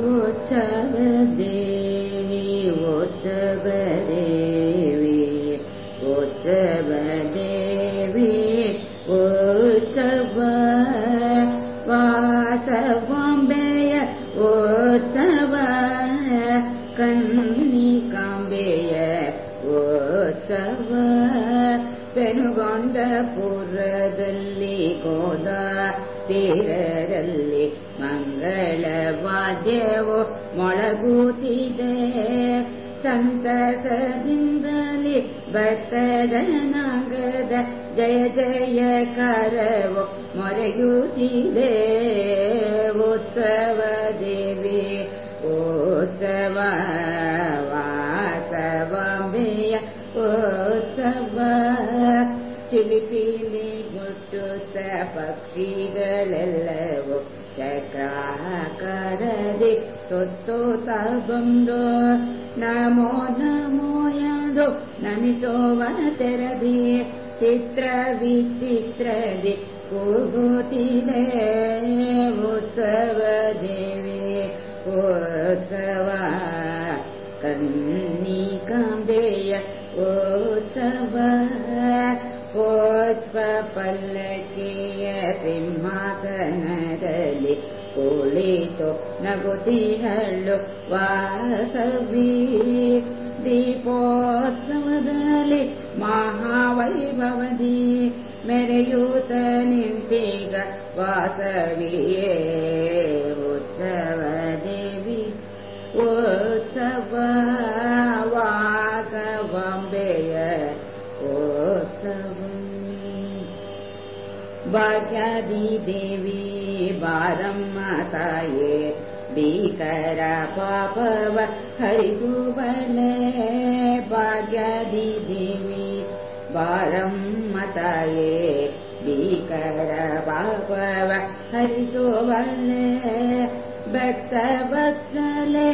उत्सव देवी उत्सव देवी उत्सव देवी उत्सव वासवाम्बेय उत्सव कन्निकाम्बेय उत्सव ಪೆನುಗೊಂಡಪುರದಲ್ಲಿ ಗೋದ ತೀರರಲ್ಲಿ ಮಂಗಳವಾದ್ಯವು ಮೊಳಗುತ್ತಿದೆ ಸಂತಸದಿಂದಲೇ ಭಕ್ತದ ನಾಗದ ಜಯ ಜಯಕಾರವು ಮೊರೆಯುತ್ತಿದೆ ಉತ್ಸವ ದೇವಿ ಉತ್ಸವ ವಾಸವಾಂಬೆಯ ಉತ್ಸವ ಚಿಲಿಪಿಲಿ ಮುಟ್ಟುತ್ತ ಪಕ್ಷಿಗಳೆಲ್ಲವೂ क्रा कददि सो सो नमो नमो यो नमितो वन चित्रविचित्रदि चित्रविचित्रदे कुगोतिल वो सवदे ओसवा कन्नीकाबेय ಪಲ್ಲಕ್ಕಿಯ ಸಿಂಹಾಸನದಲ್ಲಿ ಕುಳಿತು ನಗುತ್ತಿಹಳ್ಳು ವಾಸವಿ ದೀಪೋತ್ಸವದಲ್ಲಿ ಮಹಾವೈಭವದಿ ಮೆರೆಯೂತ ನಿಂತೀಗ ವಾಸವಿಯೇ ಉತ್ಸವ ದೇವಿ ಉತ್ಸವ भाग्यादि देवी वारं माताय दीकर पापव हरिभुवने वर्णे भाग्यादि देवी वारं माताय बीकर पापव हरिभुवने भक्तवत्सले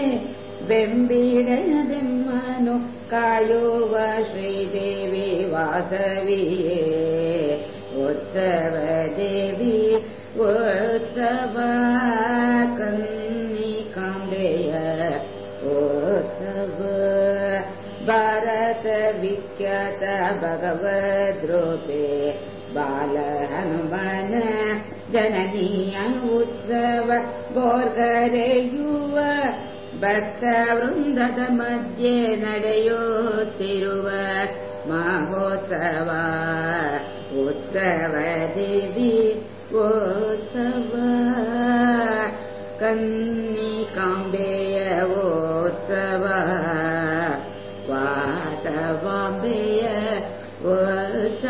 भक्तभक्सने कायो वा श्रीदेवी वासवीये। ಶ್ರೀದೇವಿ ವಾಸವಿಯೇ ಉತ್ಸವ ದೇವಿ ಉತ್ಸವ ಕನ್ನಿಕಾಂಬೆಯ ಉತ್ಸವ ಭಾರತ ವಿಖ್ಯಾತ ಭಗವದ್ರೂಪೆ ಬಾಲ ಹನುಮನ ಜನನೀಯ ಉತ್ಸವ ಬೋರ್ಗರೆಯುವ ಭಕ್ತ ವೃಂದದ ಮಧ್ಯೆ ನಡೆಯುತ್ತಿರುವ ಮಹೋತ್ಸವ देवी पोस कन्निकाम्बेय ओस वातवाम्बेय वस